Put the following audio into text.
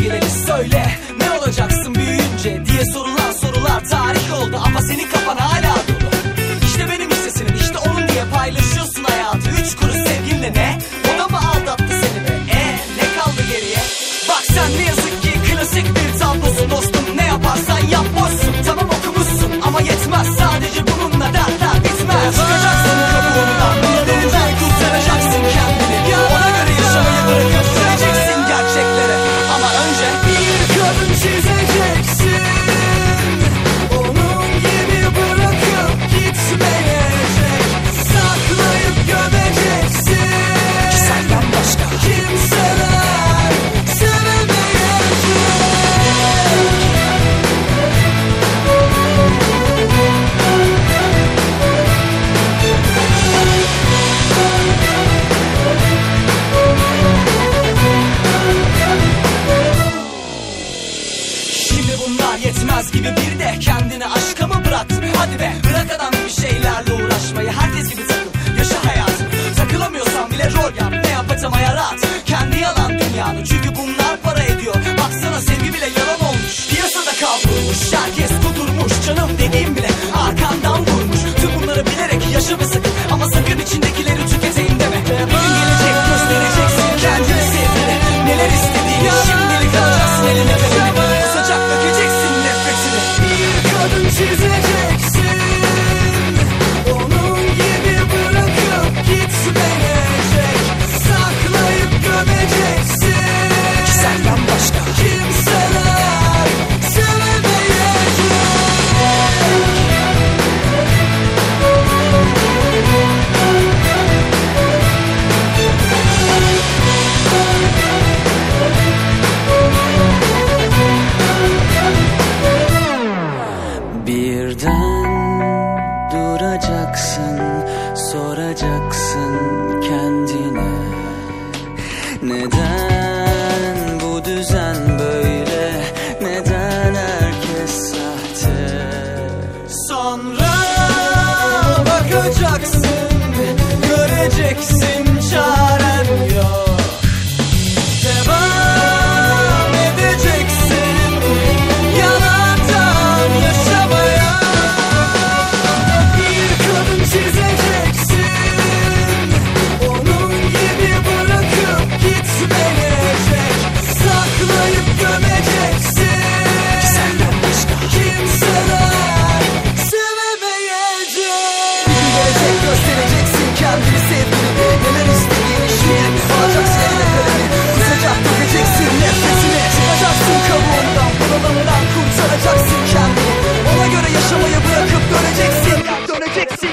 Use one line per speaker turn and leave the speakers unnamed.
bileli söyle Ne olacaksın büyüyünce diye sorulan sorular tarih oldu Ama senin kafan hala dolu İşte benim hissesinim işte onun diye paylaşıyorsun hayatı Üç kuruş sevginle ne? O da mı aldattı seni be? E ne kaldı geriye? Bak sen ne yazık ki klasik bir tablosun dostum Ne yaparsan yap boşsun tamam okumuşsun Ama yetmez Hadi be bırak adam gibi şeylerle uğraşmayı. Herkes gibi takıl yaşa hayatını Takılamıyorsan bile rol yap. Ne yapacağım ayar at
duracaksın, soracaksın kendine. Neden bu düzen böyle, neden herkes sahte?
Sonra bakacaksın, göreceksin çaren yok Dixie.